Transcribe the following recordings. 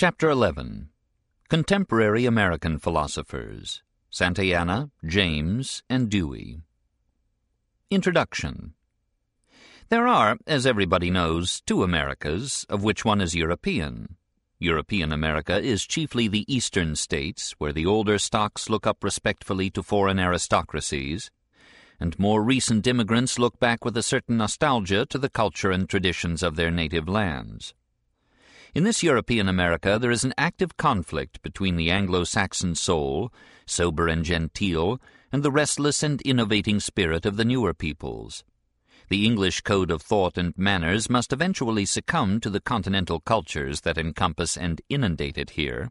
Chapter 11 Contemporary American Philosophers Santayana, James, and Dewey. Introduction There are, as everybody knows, two Americas, of which one is European. European America is chiefly the eastern states, where the older stocks look up respectfully to foreign aristocracies, and more recent immigrants look back with a certain nostalgia to the culture and traditions of their native lands. In this European America there is an active conflict between the Anglo-Saxon soul, sober and genteel, and the restless and innovating spirit of the newer peoples. The English code of thought and manners must eventually succumb to the continental cultures that encompass and inundate it here.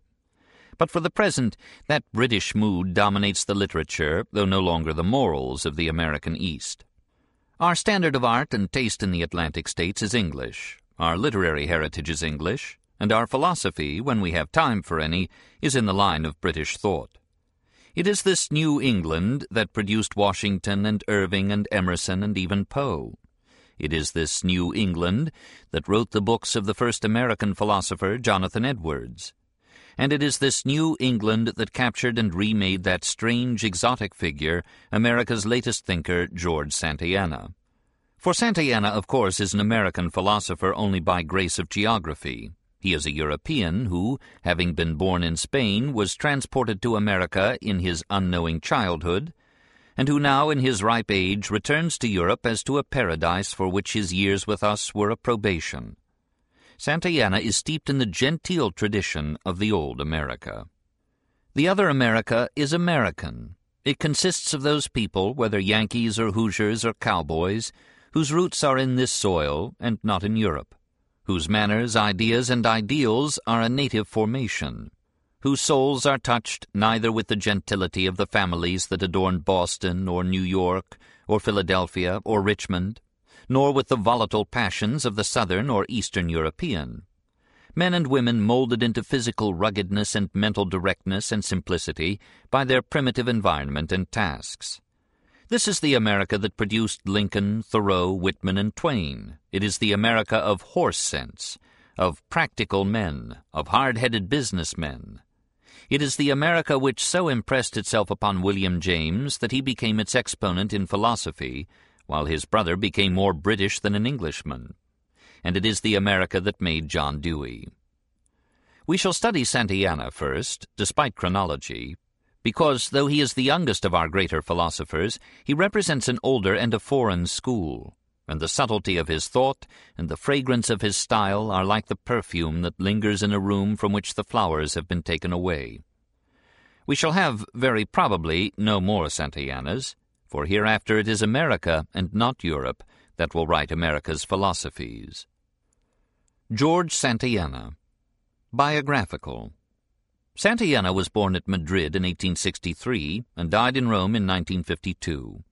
But for the present, that British mood dominates the literature, though no longer the morals, of the American East. Our standard of art and taste in the Atlantic states is English, our literary heritage is English, and our philosophy, when we have time for any, is in the line of British thought. It is this New England that produced Washington and Irving and Emerson and even Poe. It is this New England that wrote the books of the first American philosopher, Jonathan Edwards. And it is this New England that captured and remade that strange, exotic figure, America's latest thinker, George Santayana. For Santayana, of course, is an American philosopher only by grace of geography. He is a European who, having been born in Spain, was transported to America in his unknowing childhood, and who now in his ripe age returns to Europe as to a paradise for which his years with us were a probation. Santayana is steeped in the genteel tradition of the old America. The other America is American. It consists of those people, whether Yankees or Hoosiers or cowboys, whose roots are in this soil and not in Europe, whose manners, ideas, and ideals are a native formation, whose souls are touched neither with the gentility of the families that adorned Boston or New York or Philadelphia or Richmond, nor with the volatile passions of the Southern or Eastern European. Men and women molded into physical ruggedness and mental directness and simplicity by their primitive environment and tasks. This is the America that produced Lincoln, Thoreau, Whitman, and Twain. It is the America of horse sense, of practical men, of hard-headed businessmen. It is the America which so impressed itself upon William James that he became its exponent in philosophy, while his brother became more British than an Englishman. And it is the America that made John Dewey. We shall study Santayana first, despite chronology, because, though he is the youngest of our greater philosophers, he represents an older and a foreign school, and the subtlety of his thought and the fragrance of his style are like the perfume that lingers in a room from which the flowers have been taken away. We shall have, very probably, no more Santayanas, for hereafter it is America and not Europe that will write America's philosophies. George Santayana Biographical Santayana was born at Madrid in 1863 and died in Rome in 1952.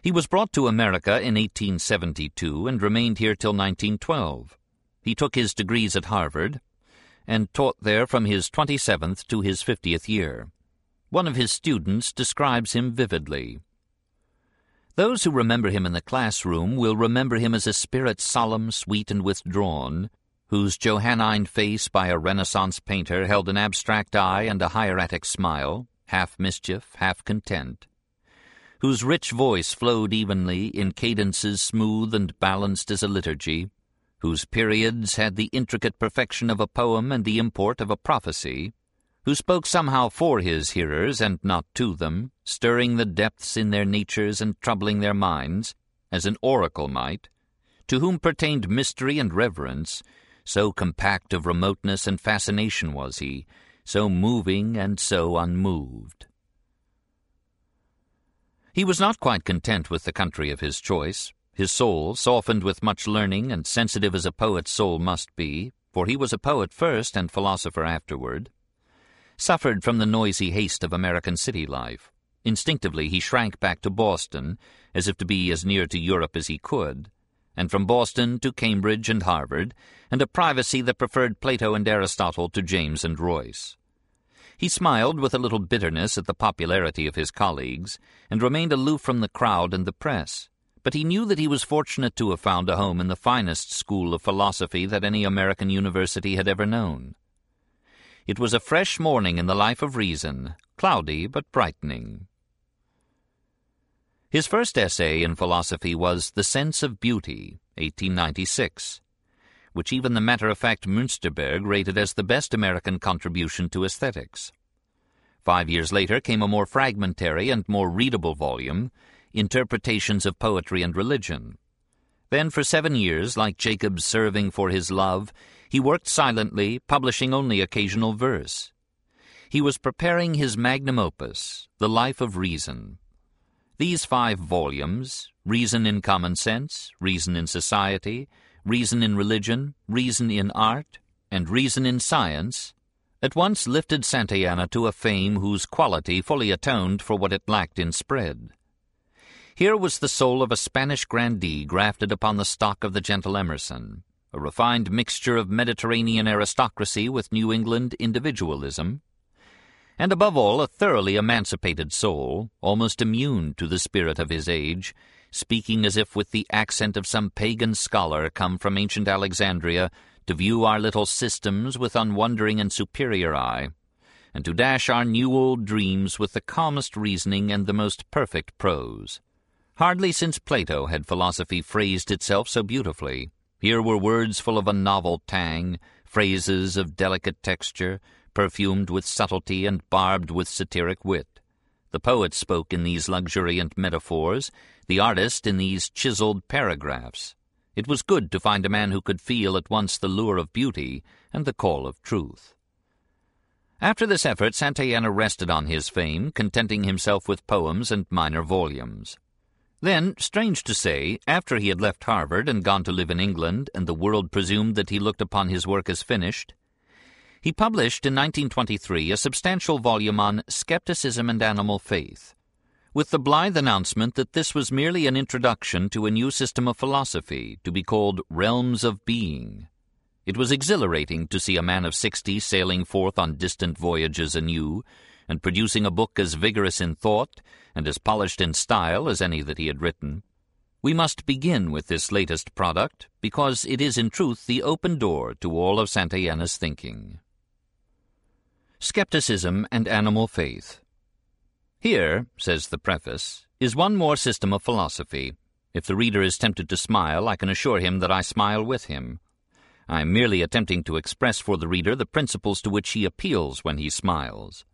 He was brought to America in 1872 and remained here till 1912. He took his degrees at Harvard and taught there from his 27th to his 50th year. One of his students describes him vividly. Those who remember him in the classroom will remember him as a spirit solemn, sweet, and withdrawn, whose Johannine face by a Renaissance painter held an abstract eye and a hieratic smile, half mischief, half content, whose rich voice flowed evenly in cadences smooth and balanced as a liturgy, whose periods had the intricate perfection of a poem and the import of a prophecy, who spoke somehow for his hearers and not to them, stirring the depths in their natures and troubling their minds, as an oracle might, to whom pertained mystery and reverence, so compact of remoteness and fascination was he, so moving and so unmoved. He was not quite content with the country of his choice. His soul, softened with much learning and sensitive as a poet's soul must be, for he was a poet first and philosopher afterward, suffered from the noisy haste of American city life. Instinctively he shrank back to Boston, as if to be as near to Europe as he could, and from Boston to Cambridge and Harvard, and a privacy that preferred Plato and Aristotle to James and Royce. He smiled with a little bitterness at the popularity of his colleagues, and remained aloof from the crowd and the press, but he knew that he was fortunate to have found a home in the finest school of philosophy that any American university had ever known. It was a fresh morning in the life of reason, cloudy but brightening. His first essay in philosophy was The Sense of Beauty, 1896, which even the matter-of-fact Münsterberg rated as the best American contribution to aesthetics. Five years later came a more fragmentary and more readable volume, Interpretations of Poetry and Religion. Then for seven years, like Jacob serving for his love, he worked silently, publishing only occasional verse. He was preparing his magnum opus, The Life of Reason, these five volumes, Reason in Common Sense, Reason in Society, Reason in Religion, Reason in Art, and Reason in Science, at once lifted Santayana to a fame whose quality fully atoned for what it lacked in spread. Here was the soul of a Spanish grandee grafted upon the stock of the gentle Emerson, a refined mixture of Mediterranean aristocracy with New England individualism, and above all a thoroughly emancipated soul, almost immune to the spirit of his age, speaking as if with the accent of some pagan scholar come from ancient Alexandria to view our little systems with unwondering and superior eye, and to dash our new old dreams with the calmest reasoning and the most perfect prose. Hardly since Plato had philosophy phrased itself so beautifully. Here were words full of a novel tang, phrases of delicate texture, perfumed with subtlety and barbed with satiric wit. The poet spoke in these luxuriant metaphors, the artist in these chiseled paragraphs. It was good to find a man who could feel at once the lure of beauty and the call of truth. After this effort, Santayana rested on his fame, contenting himself with poems and minor volumes. Then, strange to say, after he had left Harvard and gone to live in England, and the world presumed that he looked upon his work as finished, he published in 1923 a substantial volume on Skepticism and Animal Faith, with the blithe announcement that this was merely an introduction to a new system of philosophy to be called Realms of Being. It was exhilarating to see a man of sixty sailing forth on distant voyages anew, and producing a book as vigorous in thought and as polished in style as any that he had written. We must begin with this latest product, because it is in truth the open door to all of Santayana's thinking. Skepticism and Animal Faith. Here, says the preface, is one more system of philosophy. If the reader is tempted to smile, I can assure him that I smile with him. I am merely attempting to express for the reader the principles to which he appeals when he smiles.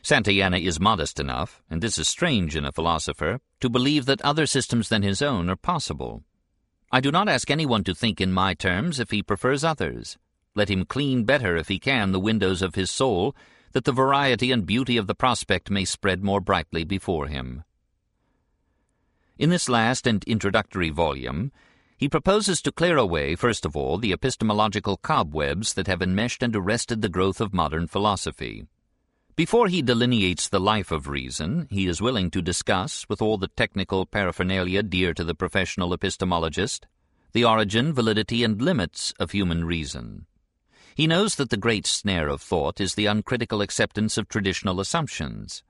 Santayana is modest enough, and this is strange in a philosopher, to believe that other systems than his own are possible. I do not ask anyone to think in my terms if he prefers others. Let him clean better, if he can, the windows of his soul, that the variety and beauty of the prospect may spread more brightly before him. In this last and introductory volume, he proposes to clear away, first of all, the epistemological cobwebs that have enmeshed and arrested the growth of modern philosophy. Before he delineates the life of reason, he is willing to discuss, with all the technical paraphernalia dear to the professional epistemologist, the origin, validity, and limits of human reason. He knows that the great snare of thought is the uncritical acceptance of traditional assumptions.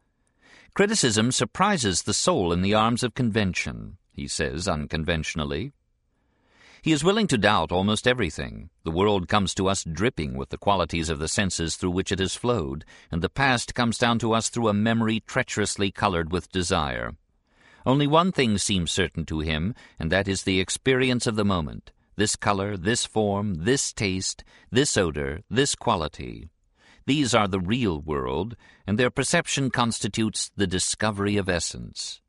Criticism surprises the soul in the arms of convention, he says unconventionally. He is willing to doubt almost everything. The world comes to us dripping with the qualities of the senses through which it has flowed, and the past comes down to us through a memory treacherously colored with desire. Only one thing seems certain to him, and that is the experience of the moment this color, this form, this taste, this odor, this quality. These are the real world, and their perception constitutes the discovery of essence.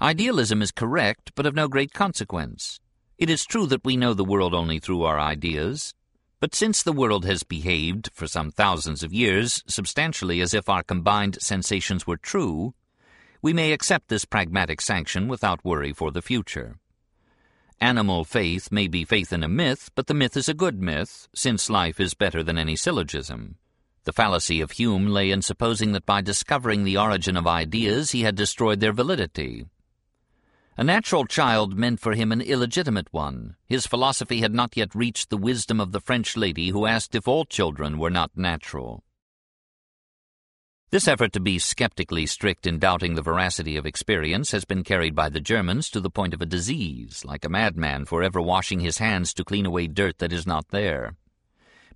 Idealism is correct, but of no great consequence. It is true that we know the world only through our ideas, but since the world has behaved, for some thousands of years, substantially as if our combined sensations were true, we may accept this pragmatic sanction without worry for the future. Animal faith may be faith in a myth, but the myth is a good myth, since life is better than any syllogism. The fallacy of Hume lay in supposing that by discovering the origin of ideas he had destroyed their validity. A natural child meant for him an illegitimate one. His philosophy had not yet reached the wisdom of the French lady who asked if all children were not natural. This effort to be skeptically strict in doubting the veracity of experience has been carried by the Germans to the point of a disease, like a madman forever washing his hands to clean away dirt that is not there.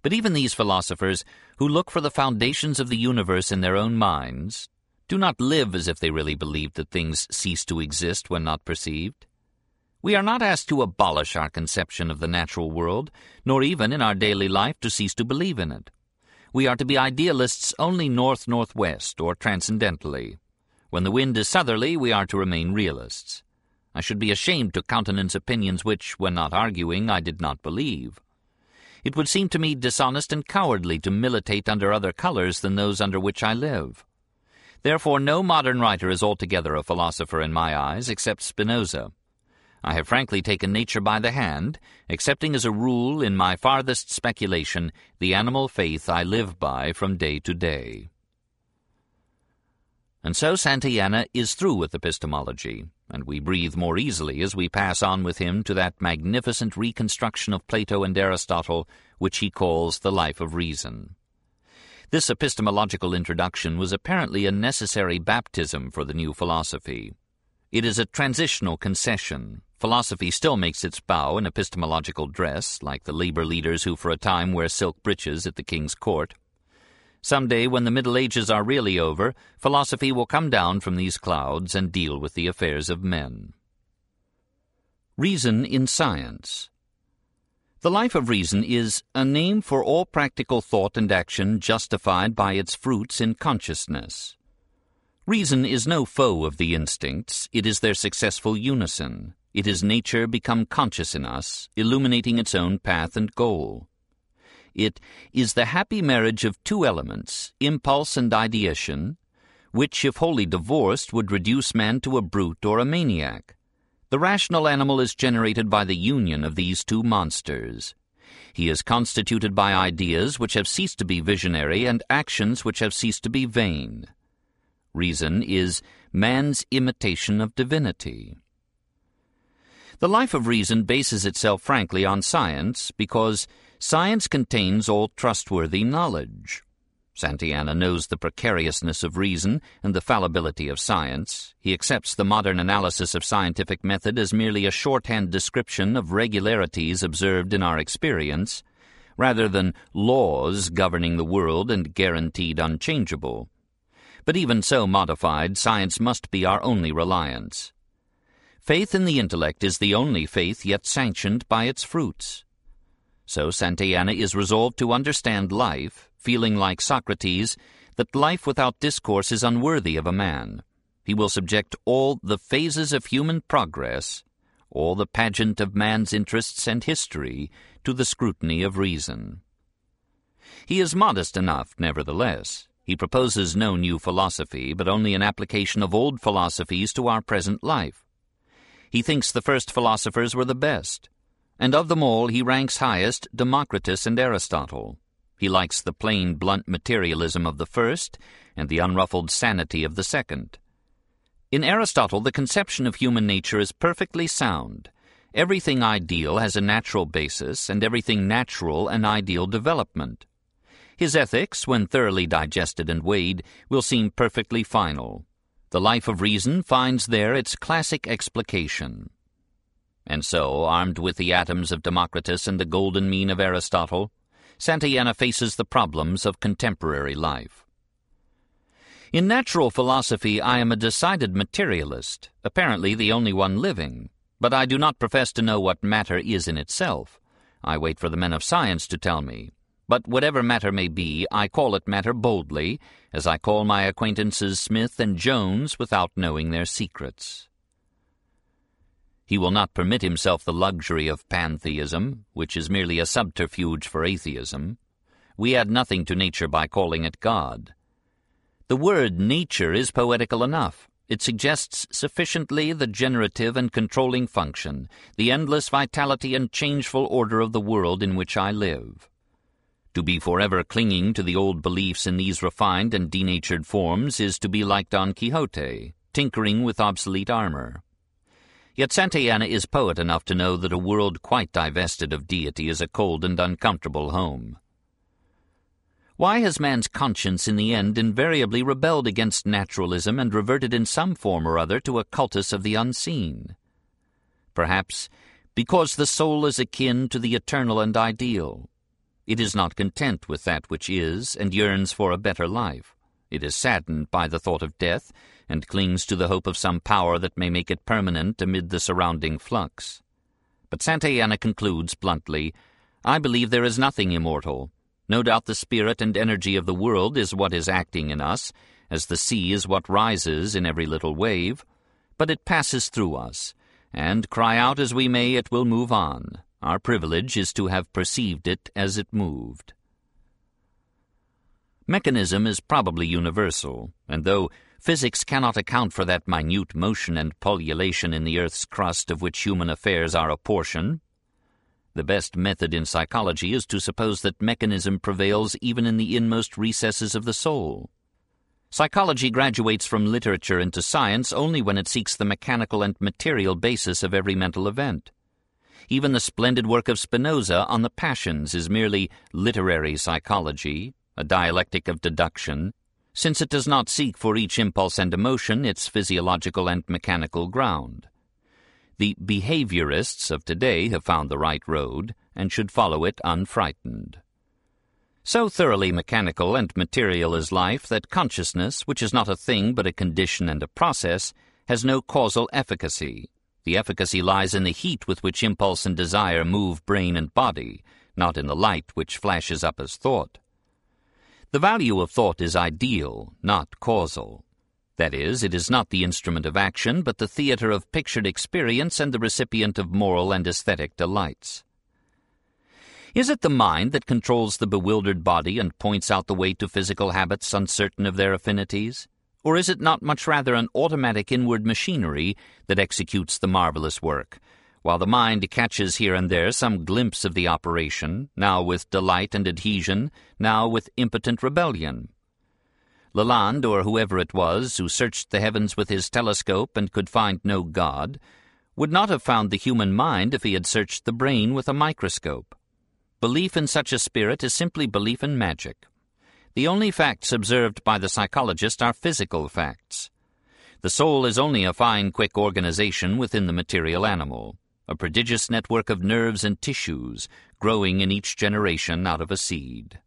But even these philosophers, who look for the foundations of the universe in their own minds, do not live as if they really believed that things cease to exist when not perceived. We are not asked to abolish our conception of the natural world, nor even in our daily life to cease to believe in it. We are to be idealists only north-northwest or transcendentally. When the wind is southerly, we are to remain realists. I should be ashamed to countenance opinions which, when not arguing, I did not believe. It would seem to me dishonest and cowardly to militate under other colors than those under which I live. Therefore no modern writer is altogether a philosopher in my eyes, except Spinoza. I have frankly taken nature by the hand, accepting as a rule in my farthest speculation the animal faith I live by from day to day. And so Santayana is through with epistemology, and we breathe more easily as we pass on with him to that magnificent reconstruction of Plato and Aristotle which he calls the life of reason. This epistemological introduction was apparently a necessary baptism for the new philosophy. It is a transitional concession. Philosophy still makes its bow in epistemological dress, like the labor leaders who for a time wear silk breeches at the king's court. Some day, when the Middle Ages are really over, philosophy will come down from these clouds and deal with the affairs of men. Reason in Science The life of reason is a name for all practical thought and action justified by its fruits in consciousness. Reason is no foe of the instincts, it is their successful unison. It is nature become conscious in us, illuminating its own path and goal. It is the happy marriage of two elements, impulse and ideation, which, if wholly divorced, would reduce man to a brute or a maniac. The rational animal is generated by the union of these two monsters. He is constituted by ideas which have ceased to be visionary and actions which have ceased to be vain. Reason is man's imitation of divinity. The life of reason bases itself frankly on science because Science contains all trustworthy knowledge. Santayana knows the precariousness of reason and the fallibility of science. He accepts the modern analysis of scientific method as merely a shorthand description of regularities observed in our experience, rather than laws governing the world and guaranteed unchangeable. But even so modified, science must be our only reliance. Faith in the intellect is the only faith yet sanctioned by its fruits. So Santayana is resolved to understand life, feeling like Socrates, that life without discourse is unworthy of a man. He will subject all the phases of human progress, all the pageant of man's interests and history, to the scrutiny of reason. He is modest enough, nevertheless. He proposes no new philosophy, but only an application of old philosophies to our present life. He thinks the first philosophers were the best, and of them all he ranks highest Democritus and Aristotle. He likes the plain, blunt materialism of the first and the unruffled sanity of the second. In Aristotle, the conception of human nature is perfectly sound. Everything ideal has a natural basis, and everything natural an ideal development. His ethics, when thoroughly digested and weighed, will seem perfectly final. The life of reason finds there its classic explication. And so, armed with the atoms of Democritus and the golden mean of Aristotle, Santayana faces the problems of contemporary life. In natural philosophy I am a decided materialist, apparently the only one living, but I do not profess to know what matter is in itself. I wait for the men of science to tell me. But whatever matter may be, I call it matter boldly, as I call my acquaintances Smith and Jones without knowing their secrets. He will not permit himself the luxury of pantheism, which is merely a subterfuge for atheism. We add nothing to nature by calling it God. The word nature is poetical enough. It suggests sufficiently the generative and controlling function, the endless vitality and changeful order of the world in which I live. To be forever clinging to the old beliefs in these refined and denatured forms is to be like Don Quixote, tinkering with obsolete armor. Yet Santayana is poet enough to know that a world quite divested of deity is a cold and uncomfortable home. Why has man's conscience in the end invariably rebelled against naturalism and reverted in some form or other to a cultus of the unseen? Perhaps because the soul is akin to the eternal and ideal. It is not content with that which is, and yearns for a better life. It is saddened by the thought of death, and clings to the hope of some power that may make it permanent amid the surrounding flux. But Santayana concludes bluntly, I believe there is nothing immortal. No doubt the spirit and energy of the world is what is acting in us, as the sea is what rises in every little wave, but it passes through us, and cry out as we may, it will move on. Our privilege is to have perceived it as it moved. Mechanism is probably universal, and though physics cannot account for that minute motion and pullulation in the Earth's crust of which human affairs are a portion, the best method in psychology is to suppose that mechanism prevails even in the inmost recesses of the soul. Psychology graduates from literature into science only when it seeks the mechanical and material basis of every mental event. Even the splendid work of Spinoza on the passions is merely literary psychology, a dialectic of deduction, since it does not seek for each impulse and emotion its physiological and mechanical ground. The behaviorists of today have found the right road and should follow it unfrightened. So thoroughly mechanical and material is life that consciousness, which is not a thing but a condition and a process, has no causal efficacy. The efficacy lies in the heat with which impulse and desire move brain and body, not in the light which flashes up as thought. The value of thought is ideal, not causal. That is, it is not the instrument of action, but the theater of pictured experience and the recipient of moral and aesthetic delights. Is it the mind that controls the bewildered body and points out the way to physical habits uncertain of their affinities? Or is it not much rather an automatic inward machinery that executes the marvelous work, while the mind catches here and there some glimpse of the operation, now with delight and adhesion, now with impotent rebellion? Lalande, or whoever it was, who searched the heavens with his telescope and could find no God, would not have found the human mind if he had searched the brain with a microscope. Belief in such a spirit is simply belief in magic. The only facts observed by the psychologist are physical facts. The soul is only a fine, quick organization within the material animal, a prodigious network of nerves and tissues growing in each generation out of a seed.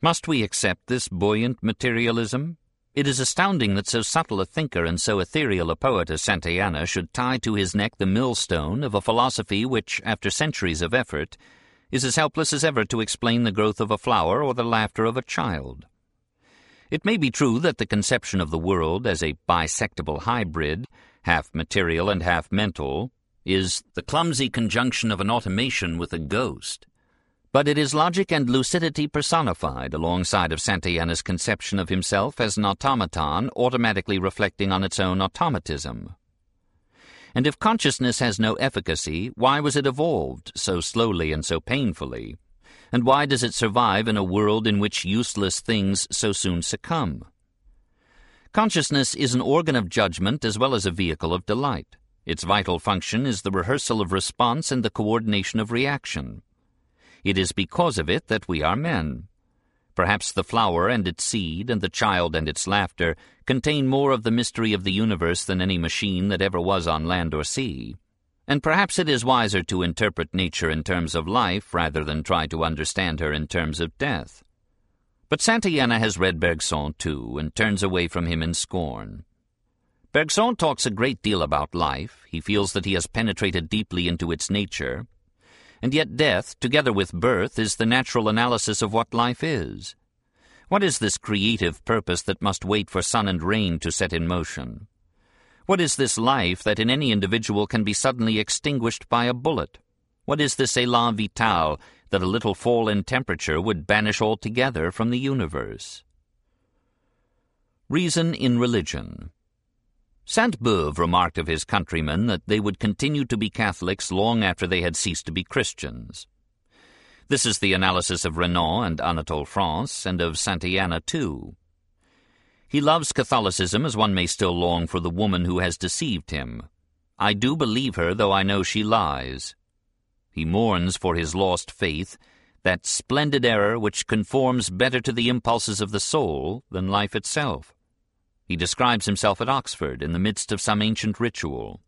Must we accept this buoyant materialism? It is astounding that so subtle a thinker and so ethereal a poet as Santayana should tie to his neck the millstone of a philosophy which, after centuries of effort, is as helpless as ever to explain the growth of a flower or the laughter of a child. It may be true that the conception of the world as a bisectable hybrid, half material and half mental, is the clumsy conjunction of an automation with a ghost. But it is logic and lucidity personified alongside of Santayana's conception of himself as an automaton automatically reflecting on its own automatism. And if consciousness has no efficacy, why was it evolved so slowly and so painfully? And why does it survive in a world in which useless things so soon succumb? Consciousness is an organ of judgment as well as a vehicle of delight. Its vital function is the rehearsal of response and the coordination of reaction. It is because of it that we are men. Perhaps the flower and its seed, and the child and its laughter, contain more of the mystery of the universe than any machine that ever was on land or sea. And perhaps it is wiser to interpret nature in terms of life rather than try to understand her in terms of death. But Santayana has read Bergson too, and turns away from him in scorn. Bergson talks a great deal about life. He feels that he has penetrated deeply into its nature, and yet death, together with birth, is the natural analysis of what life is. What is this creative purpose that must wait for sun and rain to set in motion? What is this life that in any individual can be suddenly extinguished by a bullet? What is this élan vital that a little fall in temperature would banish altogether from the universe? Reason in Religion Sainte-Beuve remarked of his countrymen that they would continue to be Catholics long after they had ceased to be Christians. This is the analysis of Renan and Anatole France, and of Santayana too. He loves Catholicism as one may still long for the woman who has deceived him. I do believe her, though I know she lies. He mourns for his lost faith, that splendid error which conforms better to the impulses of the soul than life itself. He describes himself at Oxford in the midst of some ancient ritual.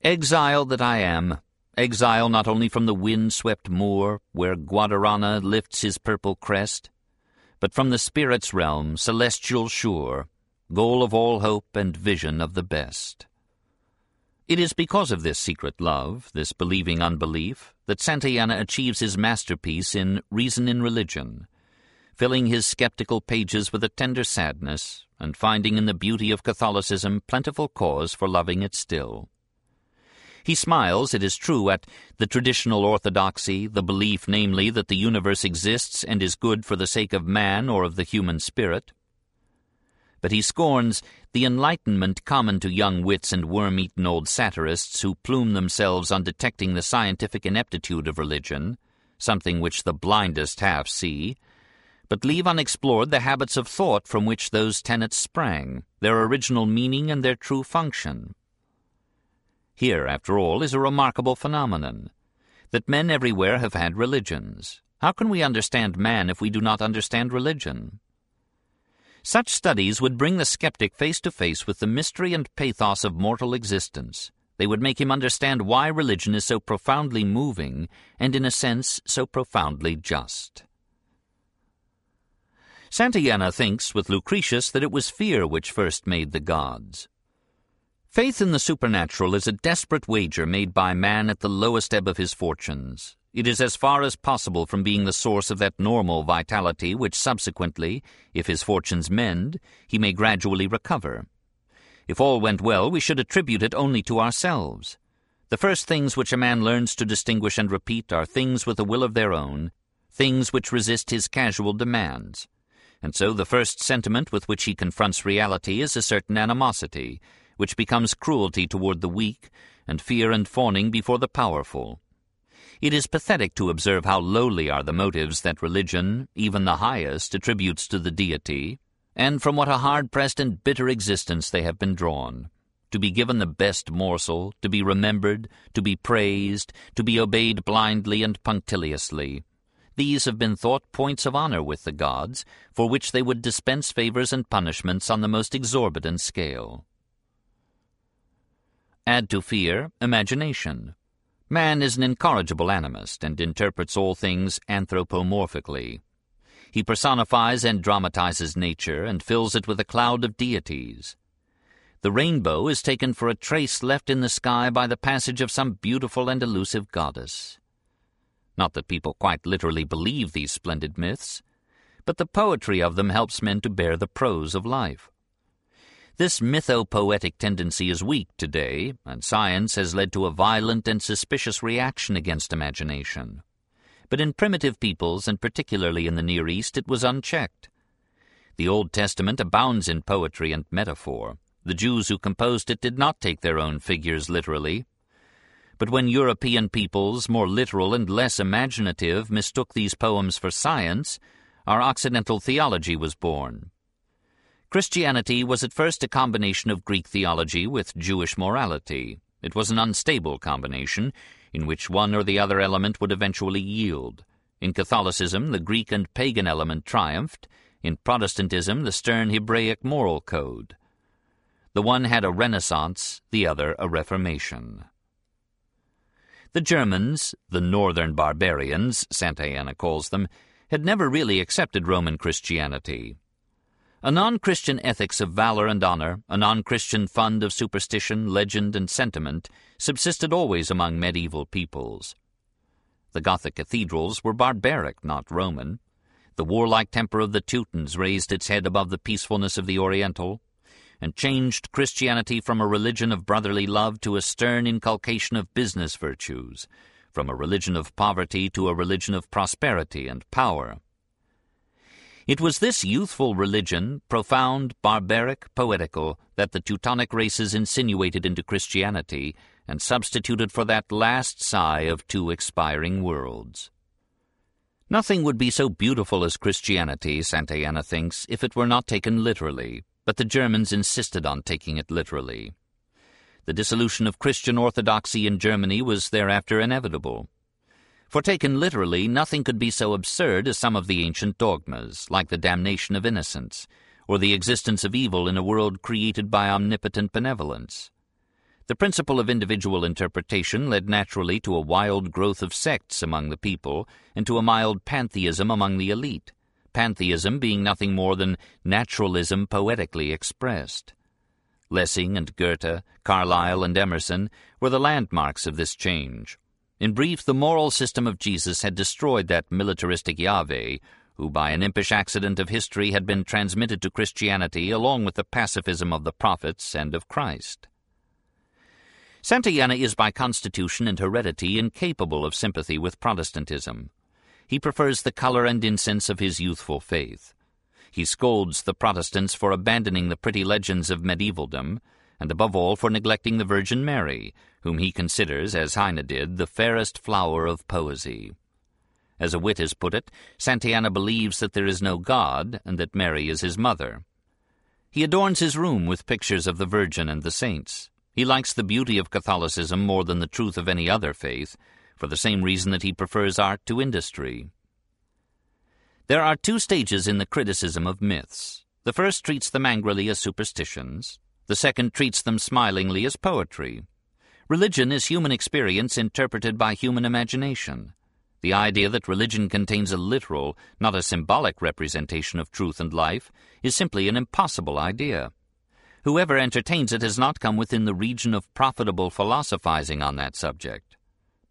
Exile that I am, exile not only from the wind-swept moor, where Guadarrama lifts his purple crest, but from the spirit's realm, celestial sure, goal of all hope and vision of the best. It is because of this secret love, this believing unbelief, that Santayana achieves his masterpiece in Reason in Religion, filling his skeptical pages with a tender sadness and finding in the beauty of Catholicism plentiful cause for loving it still. He smiles, it is true, at the traditional orthodoxy, the belief, namely, that the universe exists and is good for the sake of man or of the human spirit. But he scorns the enlightenment common to young wits and worm-eaten old satirists who plume themselves on detecting the scientific ineptitude of religion, something which the blindest half see, but leave unexplored the habits of thought from which those tenets sprang, their original meaning and their true function. Here, after all, is a remarkable phenomenon, that men everywhere have had religions. How can we understand man if we do not understand religion? Such studies would bring the skeptic face to face with the mystery and pathos of mortal existence. They would make him understand why religion is so profoundly moving and, in a sense, so profoundly just. Santayana thinks, with Lucretius, that it was fear which first made the gods. Faith in the supernatural is a desperate wager made by man at the lowest ebb of his fortunes. It is as far as possible from being the source of that normal vitality which subsequently, if his fortunes mend, he may gradually recover. If all went well, we should attribute it only to ourselves. The first things which a man learns to distinguish and repeat are things with a will of their own, things which resist his casual demands. And so the first sentiment with which he confronts reality is a certain animosity, which becomes cruelty toward the weak, and fear and fawning before the powerful. It is pathetic to observe how lowly are the motives that religion, even the highest, attributes to the deity, and from what a hard-pressed and bitter existence they have been drawn. To be given the best morsel, to be remembered, to be praised, to be obeyed blindly and punctiliously. These have been thought points of honor with the gods, for which they would dispense favors and punishments on the most exorbitant scale. Add to fear imagination. Man is an incorrigible animist and interprets all things anthropomorphically. He personifies and dramatizes nature and fills it with a cloud of deities. The rainbow is taken for a trace left in the sky by the passage of some beautiful and elusive goddess. Not that people quite literally believe these splendid myths, but the poetry of them helps men to bear the prose of life. This mythopoetic tendency is weak today, and science has led to a violent and suspicious reaction against imagination. But in primitive peoples, and particularly in the Near East, it was unchecked. The Old Testament abounds in poetry and metaphor. The Jews who composed it did not take their own figures literally. But when European peoples, more literal and less imaginative, mistook these poems for science, our Occidental theology was born. Christianity was at first a combination of Greek theology with Jewish morality. It was an unstable combination, in which one or the other element would eventually yield. In Catholicism, the Greek and pagan element triumphed. In Protestantism, the stern Hebraic moral code. The one had a renaissance, the other a reformation. The Germans, the northern barbarians, Santayana calls them, had never really accepted Roman Christianity. A non-Christian ethics of valor and honor, a non-Christian fund of superstition, legend, and sentiment subsisted always among medieval peoples. The Gothic cathedrals were barbaric, not Roman. The warlike temper of the Teutons raised its head above the peacefulness of the Oriental, and changed Christianity from a religion of brotherly love to a stern inculcation of business virtues, from a religion of poverty to a religion of prosperity and power. It was this youthful religion, profound, barbaric, poetical, that the Teutonic races insinuated into Christianity and substituted for that last sigh of two expiring worlds. Nothing would be so beautiful as Christianity, Santayana thinks, if it were not taken literally, but the Germans insisted on taking it literally. The dissolution of Christian orthodoxy in Germany was thereafter inevitable. For taken literally, nothing could be so absurd as some of the ancient dogmas, like the damnation of innocence, or the existence of evil in a world created by omnipotent benevolence. The principle of individual interpretation led naturally to a wild growth of sects among the people and to a mild pantheism among the elite, pantheism being nothing more than naturalism poetically expressed. Lessing and Goethe, Carlyle and Emerson were the landmarks of this change. In brief, the moral system of Jesus had destroyed that militaristic Yahweh who by an impish accident of history had been transmitted to Christianity along with the pacifism of the prophets and of Christ. Santayana is by constitution and heredity incapable of sympathy with Protestantism. He prefers the color and incense of his youthful faith. He scolds the Protestants for abandoning the pretty legends of medievaldom, and above all for neglecting the Virgin Mary, whom he considers, as Heine did, the fairest flower of poesy. As a wit has put it, Santayana believes that there is no God and that Mary is his mother. He adorns his room with pictures of the Virgin and the saints. He likes the beauty of Catholicism more than the truth of any other faith, for the same reason that he prefers art to industry. There are two stages in the criticism of myths. The first treats them angrily as superstitions. The second treats them smilingly as poetry. Religion is human experience interpreted by human imagination. The idea that religion contains a literal, not a symbolic representation of truth and life is simply an impossible idea. Whoever entertains it has not come within the region of profitable philosophizing on that subject.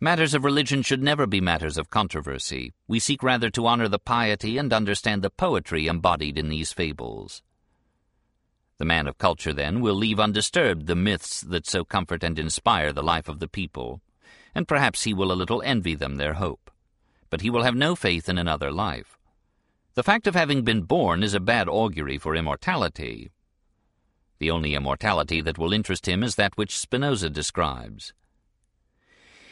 Matters of religion should never be matters of controversy. We seek rather to honor the piety and understand the poetry embodied in these fables. The man of culture, then, will leave undisturbed the myths that so comfort and inspire the life of the people, and perhaps he will a little envy them their hope but he will have no faith in another life. The fact of having been born is a bad augury for immortality. The only immortality that will interest him is that which Spinoza describes.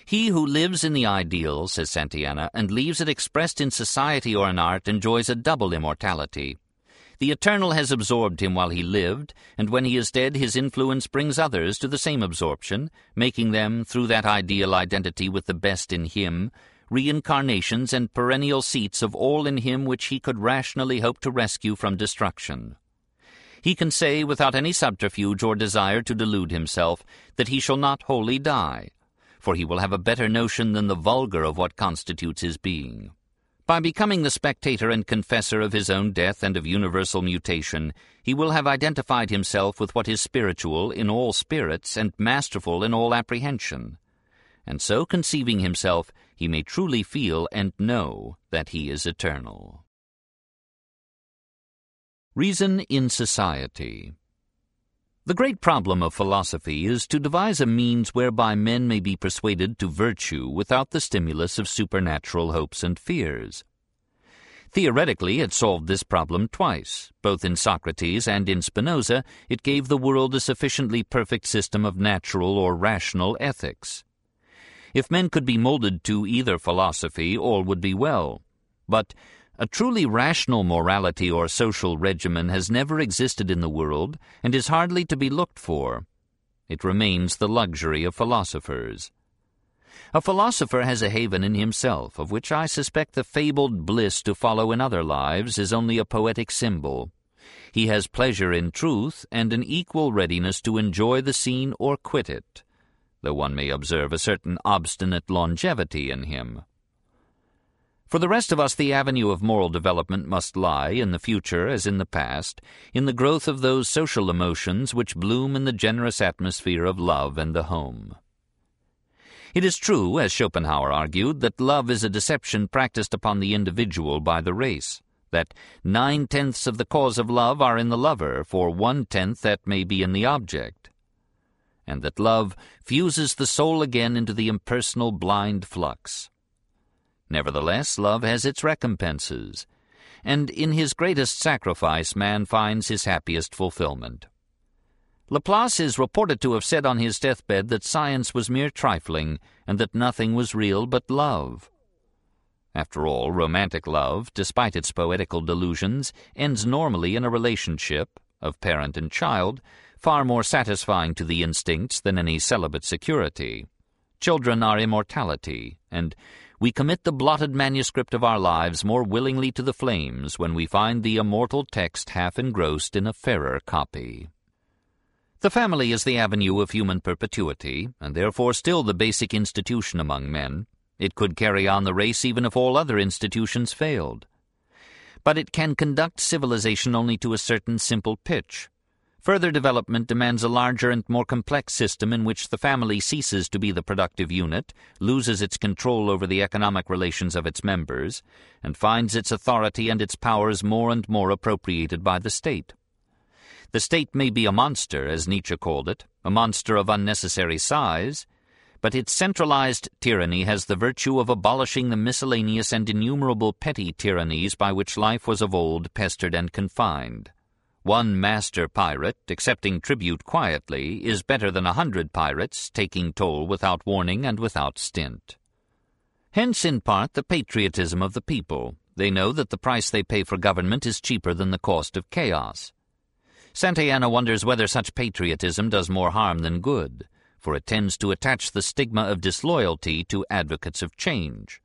He who lives in the ideal, says Santayana, and leaves it expressed in society or in art enjoys a double immortality. The eternal has absorbed him while he lived, and when he is dead his influence brings others to the same absorption, making them, through that ideal identity with the best in him, reincarnations and perennial seats of all in him which he could rationally hope to rescue from destruction. He can say, without any subterfuge or desire to delude himself, that he shall not wholly die, for he will have a better notion than the vulgar of what constitutes his being. By becoming the spectator and confessor of his own death and of universal mutation, he will have identified himself with what is spiritual in all spirits and masterful in all apprehension. And so conceiving himself, he may truly feel and know that he is eternal. Reason in Society The great problem of philosophy is to devise a means whereby men may be persuaded to virtue without the stimulus of supernatural hopes and fears. Theoretically, it solved this problem twice. Both in Socrates and in Spinoza, it gave the world a sufficiently perfect system of natural or rational ethics. If men could be molded to either philosophy, all would be well. But a truly rational morality or social regimen has never existed in the world and is hardly to be looked for. It remains the luxury of philosophers. A philosopher has a haven in himself, of which I suspect the fabled bliss to follow in other lives is only a poetic symbol. He has pleasure in truth and an equal readiness to enjoy the scene or quit it though one may observe a certain obstinate longevity in him. For the rest of us, the avenue of moral development must lie, in the future as in the past, in the growth of those social emotions which bloom in the generous atmosphere of love and the home. It is true, as Schopenhauer argued, that love is a deception practiced upon the individual by the race, that nine-tenths of the cause of love are in the lover, for one-tenth that may be in the object and that love fuses the soul again into the impersonal blind flux. Nevertheless, love has its recompenses, and in his greatest sacrifice man finds his happiest fulfillment. Laplace is reported to have said on his deathbed that science was mere trifling, and that nothing was real but love. After all, romantic love, despite its poetical delusions, ends normally in a relationship, of parent and child, far more satisfying to the instincts than any celibate security. Children are immortality, and we commit the blotted manuscript of our lives more willingly to the flames when we find the immortal text half engrossed in a fairer copy. The family is the avenue of human perpetuity, and therefore still the basic institution among men. It could carry on the race even if all other institutions failed. But it can conduct civilization only to a certain simple pitch. Further development demands a larger and more complex system in which the family ceases to be the productive unit, loses its control over the economic relations of its members, and finds its authority and its powers more and more appropriated by the state. The state may be a monster, as Nietzsche called it, a monster of unnecessary size, but its centralized tyranny has the virtue of abolishing the miscellaneous and innumerable petty tyrannies by which life was of old pestered and confined. One master pirate, accepting tribute quietly, is better than a hundred pirates, taking toll without warning and without stint. Hence, in part, the patriotism of the people. They know that the price they pay for government is cheaper than the cost of chaos. Santayana wonders whether such patriotism does more harm than good, for it tends to attach the stigma of disloyalty to advocates of change.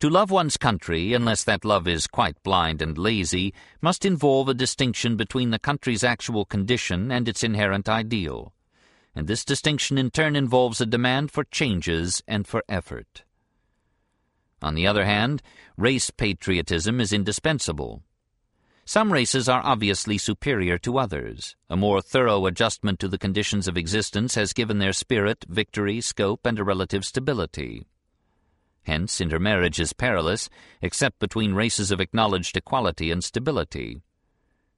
To love one's country, unless that love is quite blind and lazy, must involve a distinction between the country's actual condition and its inherent ideal. And this distinction in turn involves a demand for changes and for effort. On the other hand, race patriotism is indispensable. Some races are obviously superior to others. A more thorough adjustment to the conditions of existence has given their spirit, victory, scope, and a relative stability. Hence, intermarriage is perilous, except between races of acknowledged equality and stability.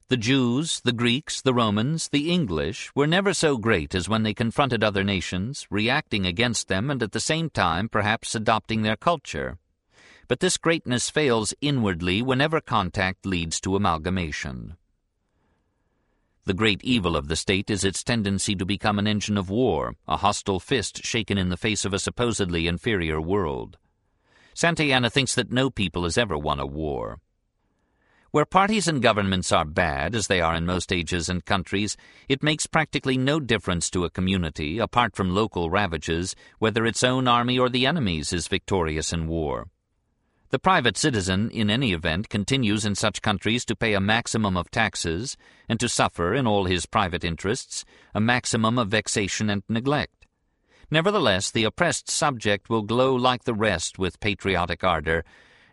The Jews, the Greeks, the Romans, the English were never so great as when they confronted other nations, reacting against them and at the same time perhaps adopting their culture but this greatness fails inwardly whenever contact leads to amalgamation. The great evil of the state is its tendency to become an engine of war, a hostile fist shaken in the face of a supposedly inferior world. Santayana thinks that no people has ever won a war. Where parties and governments are bad, as they are in most ages and countries, it makes practically no difference to a community, apart from local ravages, whether its own army or the enemy's is victorious in war. The private citizen, in any event, continues in such countries to pay a maximum of taxes and to suffer, in all his private interests, a maximum of vexation and neglect. Nevertheless, the oppressed subject will glow like the rest with patriotic ardor,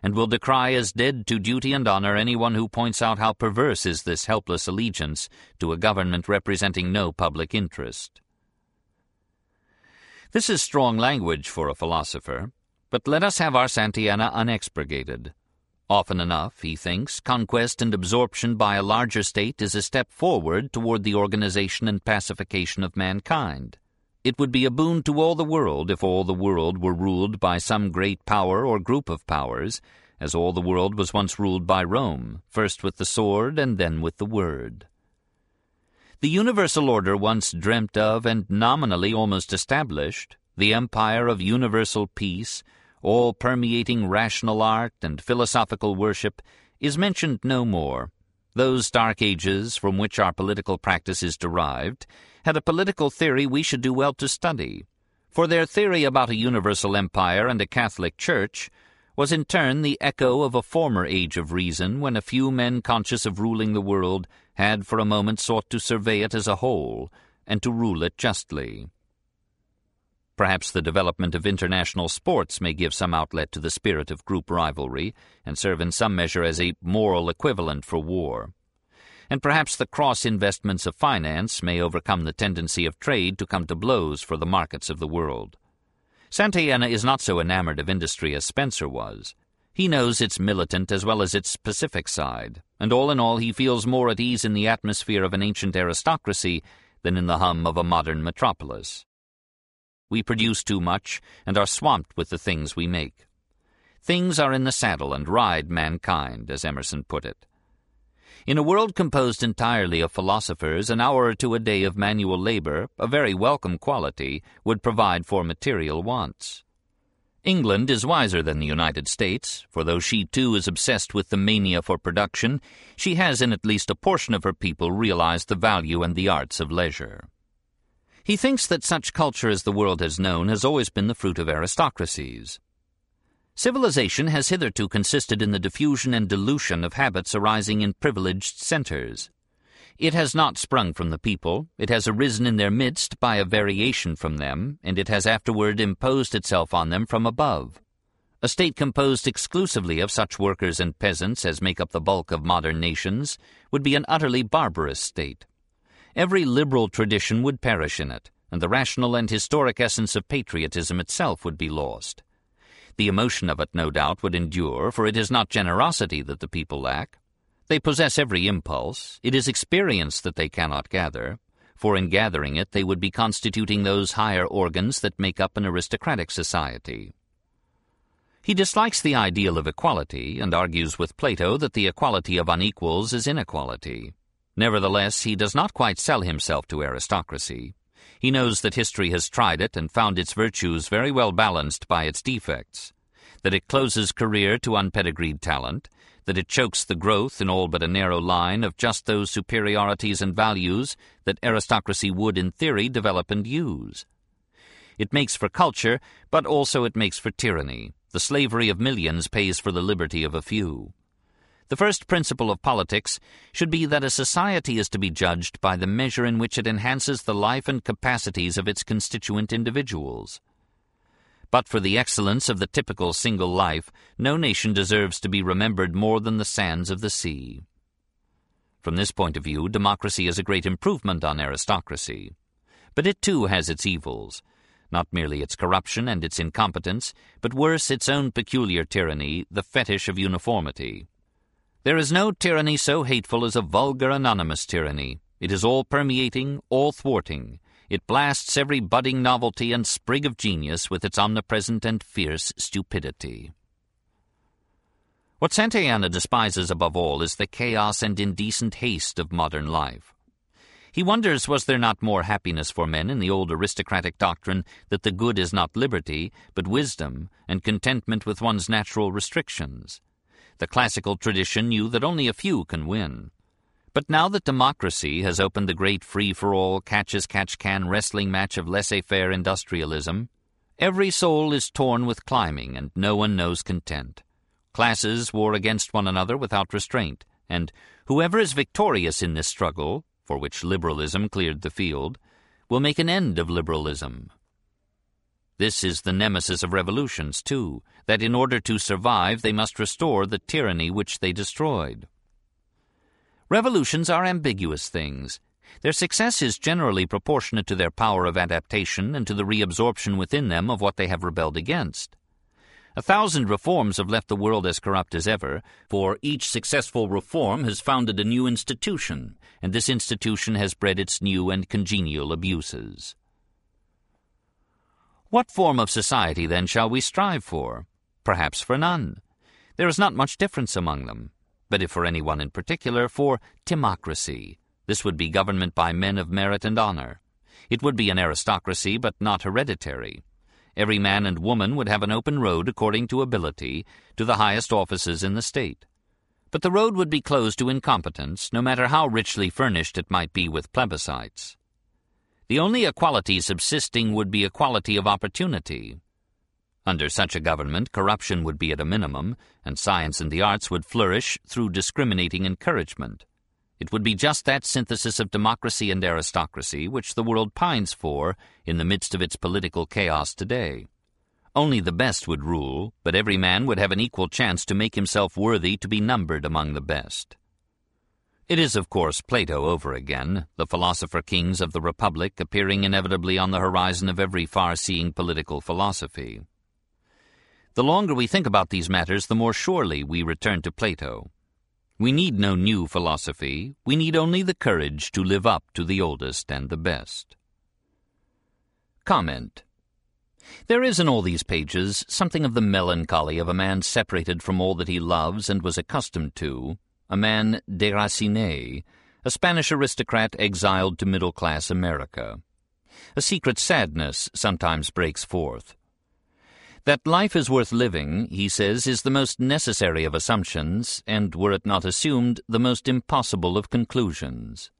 and will decry as dead to duty and honor anyone who points out how perverse is this helpless allegiance to a government representing no public interest. This is strong language for a philosopher, but let us have our Santayana unexpurgated. Often enough, he thinks, conquest and absorption by a larger state is a step forward toward the organization and pacification of mankind. It would be a boon to all the world if all the world were ruled by some great power or group of powers, as all the world was once ruled by Rome, first with the sword and then with the word. The universal order once dreamt of and nominally almost established, the empire of universal peace, all-permeating rational art and philosophical worship, is mentioned no more. Those dark ages from which our political practice is derived had a political theory we should do well to study, for their theory about a universal empire and a Catholic Church was in turn the echo of a former age of reason when a few men conscious of ruling the world had for a moment sought to survey it as a whole and to rule it justly. Perhaps the development of international sports may give some outlet to the spirit of group rivalry and serve in some measure as a moral equivalent for war. And perhaps the cross investments of finance may overcome the tendency of trade to come to blows for the markets of the world. Santayana is not so enamored of industry as Spencer was. He knows its militant as well as its pacific side, and all in all he feels more at ease in the atmosphere of an ancient aristocracy than in the hum of a modern metropolis. We produce too much and are swamped with the things we make. Things are in the saddle and ride mankind, as Emerson put it. In a world composed entirely of philosophers, an hour or two a day of manual labor, a very welcome quality, would provide for material wants. England is wiser than the United States, for though she too is obsessed with the mania for production, she has in at least a portion of her people realized the value and the arts of leisure. He thinks that such culture as the world has known has always been the fruit of aristocracies. Civilization has hitherto consisted in the diffusion and dilution of habits arising in privileged centers. It has not sprung from the people, it has arisen in their midst by a variation from them, and it has afterward imposed itself on them from above. A state composed exclusively of such workers and peasants as make up the bulk of modern nations would be an utterly barbarous state. Every liberal tradition would perish in it, and the rational and historic essence of patriotism itself would be lost. The emotion of it, no doubt, would endure, for it is not generosity that the people lack. They possess every impulse. It is experience that they cannot gather, for in gathering it they would be constituting those higher organs that make up an aristocratic society. He dislikes the ideal of equality, and argues with Plato that the equality of unequals is inequality. Nevertheless, he does not quite sell himself to aristocracy. He knows that history has tried it and found its virtues very well balanced by its defects, that it closes career to unpedigreed talent, that it chokes the growth in all but a narrow line of just those superiorities and values that aristocracy would, in theory, develop and use. It makes for culture, but also it makes for tyranny. The slavery of millions pays for the liberty of a few. The first principle of politics should be that a society is to be judged by the measure in which it enhances the life and capacities of its constituent individuals. But for the excellence of the typical single life, no nation deserves to be remembered more than the sands of the sea. From this point of view, democracy is a great improvement on aristocracy. But it too has its evils not merely its corruption and its incompetence, but worse, its own peculiar tyranny, the fetish of uniformity. There is no tyranny so hateful as a vulgar anonymous tyranny. It is all-permeating, all-thwarting. It blasts every budding novelty and sprig of genius with its omnipresent and fierce stupidity. What Santayana despises above all is the chaos and indecent haste of modern life. He wonders was there not more happiness for men in the old aristocratic doctrine that the good is not liberty, but wisdom and contentment with one's natural restrictions. The classical tradition knew that only a few can win. But now that democracy has opened the great free-for-all catch-as-catch-can wrestling match of laissez-faire industrialism, every soul is torn with climbing and no one knows content. Classes war against one another without restraint, and whoever is victorious in this struggle for which liberalism cleared the field, will make an end of liberalism. This is the nemesis of revolutions, too, that in order to survive they must restore the tyranny which they destroyed. Revolutions are ambiguous things. Their success is generally proportionate to their power of adaptation and to the reabsorption within them of what they have rebelled against. A thousand reforms have left the world as corrupt as ever, for each successful reform has founded a new institution, and this institution has bred its new and congenial abuses. What form of society, then, shall we strive for? Perhaps for none. There is not much difference among them. But if for any one in particular, for timocracy. This would be government by men of merit and honor. It would be an aristocracy, but not hereditary. Every man and woman would have an open road according to ability to the highest offices in the state. But the road would be closed to incompetence, no matter how richly furnished it might be with plebiscites. The only equality subsisting would be equality of opportunity. Under such a government, corruption would be at a minimum, and science and the arts would flourish through discriminating encouragement. It would be just that synthesis of democracy and aristocracy which the world pines for in the midst of its political chaos today. Only the best would rule, but every man would have an equal chance to make himself worthy to be numbered among the best. It is, of course, Plato over again, the philosopher-kings of the Republic appearing inevitably on the horizon of every far-seeing political philosophy. The longer we think about these matters, the more surely we return to Plato. We need no new philosophy. We need only the courage to live up to the oldest and the best. Comment. There is in all these pages something of the melancholy of a man separated from all that he loves and was accustomed to, a man déraciné, a Spanish aristocrat exiled to middle-class America. A secret sadness sometimes breaks forth. That life is worth living, he says, is the most necessary of assumptions, and were it not assumed, the most impossible of conclusions.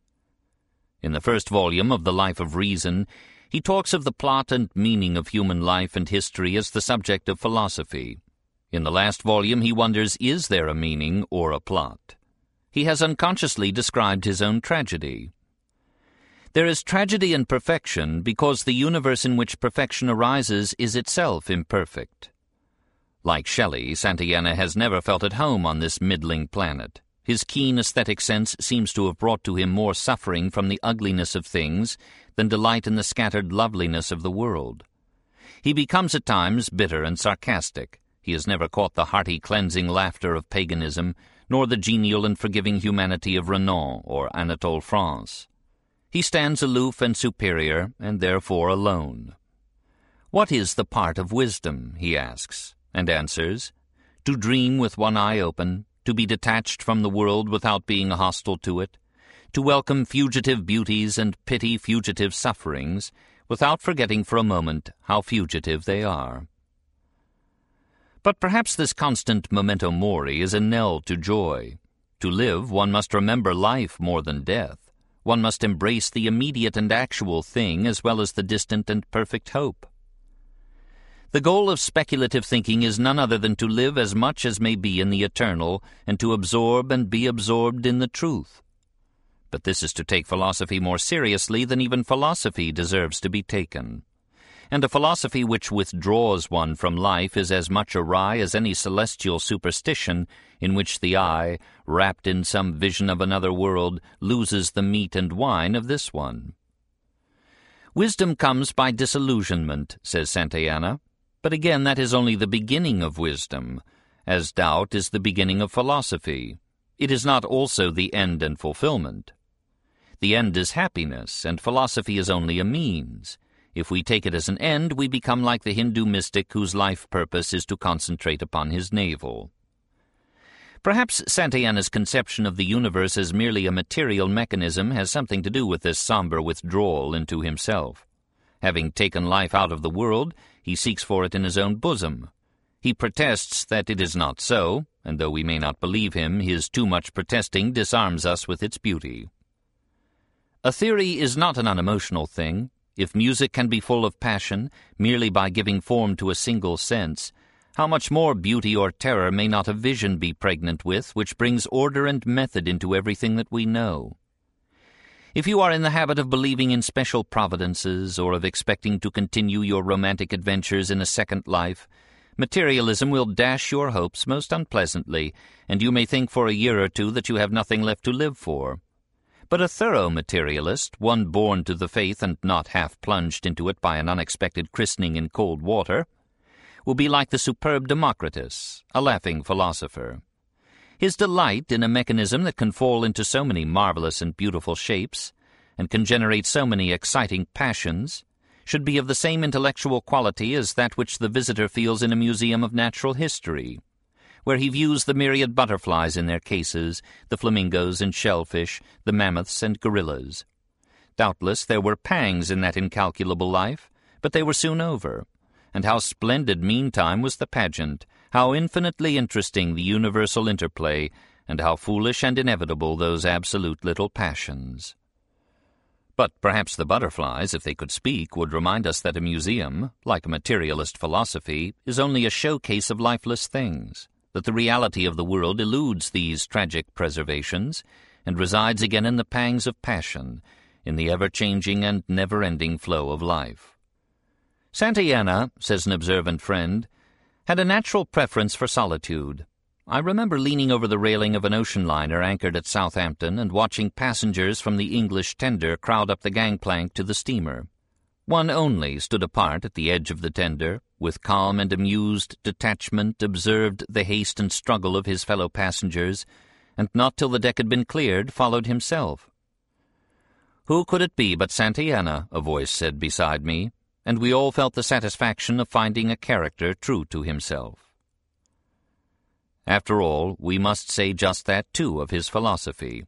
In the first volume of The Life of Reason, he talks of the plot and meaning of human life and history as the subject of philosophy. In the last volume he wonders, is there a meaning or a plot? He has unconsciously described his own tragedy. There is tragedy in perfection because the universe in which perfection arises is itself imperfect. Like Shelley, Santayana has never felt at home on this middling planet. His keen aesthetic sense seems to have brought to him more suffering from the ugliness of things than delight in the scattered loveliness of the world. He becomes at times bitter and sarcastic. He has never caught the hearty cleansing laughter of paganism, nor the genial and forgiving humanity of Renan or Anatole France. He stands aloof and superior, and therefore alone. What is the part of wisdom, he asks, and answers, to dream with one eye open, to be detached from the world without being hostile to it, to welcome fugitive beauties and pity fugitive sufferings, without forgetting for a moment how fugitive they are. But perhaps this constant memento mori is a knell to joy. To live, one must remember life more than death. One must embrace the immediate and actual thing as well as the distant and perfect hope. The goal of speculative thinking is none other than to live as much as may be in the eternal, and to absorb and be absorbed in the truth. But this is to take philosophy more seriously than even philosophy deserves to be taken. And a philosophy which withdraws one from life is as much awry as any celestial superstition in which the eye, wrapped in some vision of another world, loses the meat and wine of this one. Wisdom comes by disillusionment, says Santayana. But again, that is only the beginning of wisdom, as doubt is the beginning of philosophy. It is not also the end and fulfillment. The end is happiness, and philosophy is only a means. If we take it as an end, we become like the Hindu mystic whose life purpose is to concentrate upon his navel. Perhaps Santayana's conception of the universe as merely a material mechanism has something to do with this somber withdrawal into himself. Having taken life out of the world, he seeks for it in his own bosom. He protests that it is not so, and though we may not believe him, his too much protesting disarms us with its beauty. A theory is not an unemotional thing. If music can be full of passion, merely by giving form to a single sense, how much more beauty or terror may not a vision be pregnant with, which brings order and method into everything that we know? If you are in the habit of believing in special providences or of expecting to continue your romantic adventures in a second life, materialism will dash your hopes most unpleasantly, and you may think for a year or two that you have nothing left to live for. But a thorough materialist, one born to the faith and not half plunged into it by an unexpected christening in cold water, will be like the superb Democritus, a laughing philosopher. His delight in a mechanism that can fall into so many marvelous and beautiful shapes, and can generate so many exciting passions, should be of the same intellectual quality as that which the visitor feels in a museum of natural history, where he views the myriad butterflies in their cases, the flamingos and shellfish, the mammoths and gorillas. Doubtless there were pangs in that incalculable life, but they were soon over. And how splendid meantime was the pageant, how infinitely interesting the universal interplay, and how foolish and inevitable those absolute little passions. But perhaps the butterflies, if they could speak, would remind us that a museum, like a materialist philosophy, is only a showcase of lifeless things, that the reality of the world eludes these tragic preservations, and resides again in the pangs of passion, in the ever-changing and never-ending flow of life. Santayana, says an observant friend, had a natural preference for solitude. I remember leaning over the railing of an ocean liner anchored at Southampton and watching passengers from the English tender crowd up the gangplank to the steamer. One only stood apart at the edge of the tender, with calm and amused detachment observed the haste and struggle of his fellow passengers, and not till the deck had been cleared followed himself. Who could it be but Santayana, a voice said beside me, and we all felt the satisfaction of finding a character true to himself. After all, we must say just that, too, of his philosophy.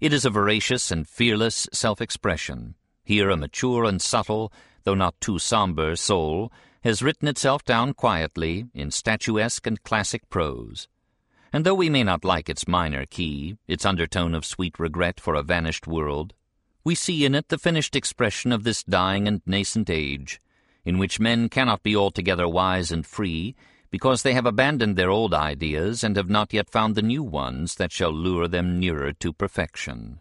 It is a veracious and fearless self-expression. Here a mature and subtle, though not too somber, soul has written itself down quietly in statuesque and classic prose. And though we may not like its minor key, its undertone of sweet regret for a vanished world, we see in it the finished expression of this dying and nascent age, in which men cannot be altogether wise and free, because they have abandoned their old ideas and have not yet found the new ones that shall lure them nearer to perfection.